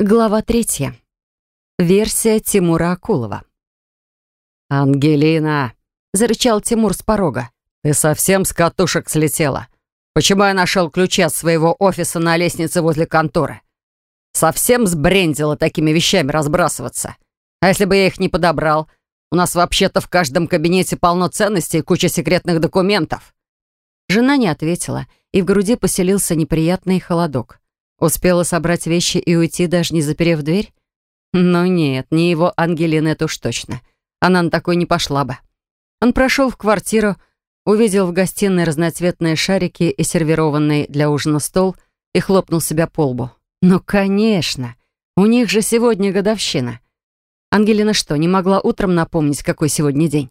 Глава третья. Версия Тимура Акулова. «Ангелина!» — зарычал Тимур с порога. «Ты совсем с катушек слетела. Почему я нашел ключи от своего офиса на лестнице возле конторы? Совсем сбрендила такими вещами разбрасываться. А если бы я их не подобрал? У нас вообще-то в каждом кабинете полно ценностей и куча секретных документов». Жена не ответила, и в груди поселился неприятный холодок. Успела собрать вещи и уйти, даже не заперев дверь? Но нет, не его Ангелина, это уж точно. Она на такой не пошла бы. Он прошел в квартиру, увидел в гостиной разноцветные шарики и сервированный для ужина стол и хлопнул себя по лбу. Ну, конечно! У них же сегодня годовщина. Ангелина что, не могла утром напомнить, какой сегодня день?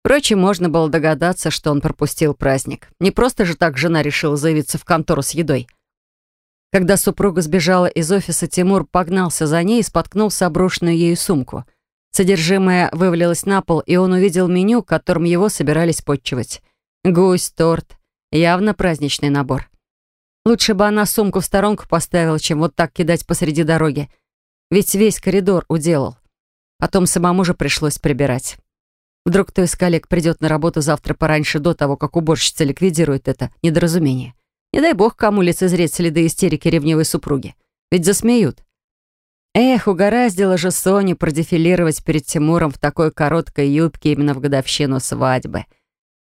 Впрочем, можно было догадаться, что он пропустил праздник. Не просто же так жена решила заявиться в контору с едой — когда супруга сбежала из офиса, Тимур погнался за ней и споткнулся оброшенную ею сумку. Содержимое вывалилось на пол, и он увидел меню, которым его собирались подчивать. Гусь, торт. Явно праздничный набор. Лучше бы она сумку в сторонку поставила, чем вот так кидать посреди дороги. Ведь весь коридор уделал. Потом самому же пришлось прибирать. Вдруг кто из коллег придет на работу завтра пораньше до того, как уборщица ликвидирует это недоразумение. Не дай бог кому лицезреть следы истерики ревнивой супруги. Ведь засмеют. Эх, угораздило же Соню продефилировать перед Тимуром в такой короткой юбке именно в годовщину свадьбы.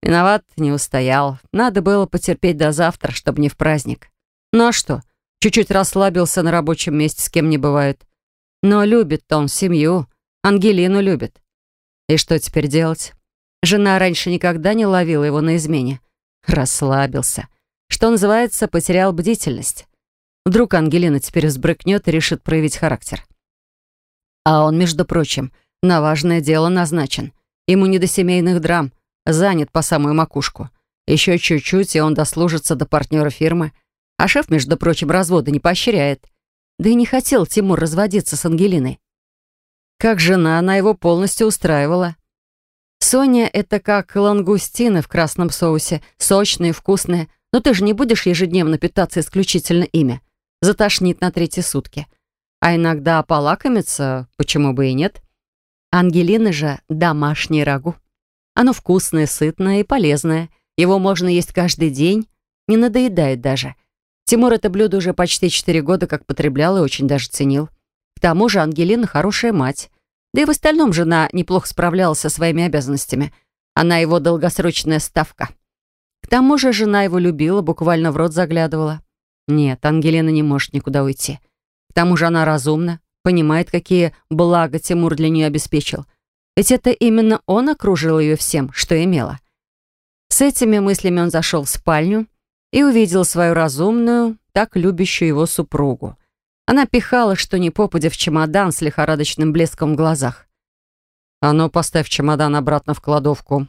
Виноват, не устоял. Надо было потерпеть до завтра, чтобы не в праздник. Ну а что? Чуть-чуть расслабился на рабочем месте, с кем не бывает. Но любит он семью. Ангелину любит. И что теперь делать? Жена раньше никогда не ловила его на измене. Расслабился. Что называется, потерял бдительность. Вдруг Ангелина теперь взбрыкнет и решит проявить характер. А он, между прочим, на важное дело назначен. Ему не до семейных драм, занят по самую макушку. Еще чуть-чуть, и он дослужится до партнера фирмы. А шеф, между прочим, развода не поощряет. Да и не хотел Тимур разводиться с Ангелиной. Как жена, она его полностью устраивала. Соня — это как лангустины в красном соусе, сочные, вкусные, но ты же не будешь ежедневно питаться исключительно ими. Затошнит на третьи сутки. А иногда полакомиться, почему бы и нет. Ангелина же домашнее рагу. Оно вкусное, сытное и полезное. Его можно есть каждый день, не надоедает даже. Тимур это блюдо уже почти четыре года как потреблял и очень даже ценил. К тому же Ангелина хорошая мать. Да и в остальном жена неплохо справлялась со своими обязанностями. Она его долгосрочная ставка. Тому же жена его любила, буквально в рот заглядывала. Нет, Ангелина не может никуда уйти. К тому же она разумна, понимает, какие блага Тимур для нее обеспечил. Ведь это именно он окружил ее всем, что имела. С этими мыслями он зашел в спальню и увидел свою разумную, так любящую его супругу. Она пихала, что ни попадя в чемодан с лихорадочным блеском в глазах. «А ну, поставь чемодан обратно в кладовку»,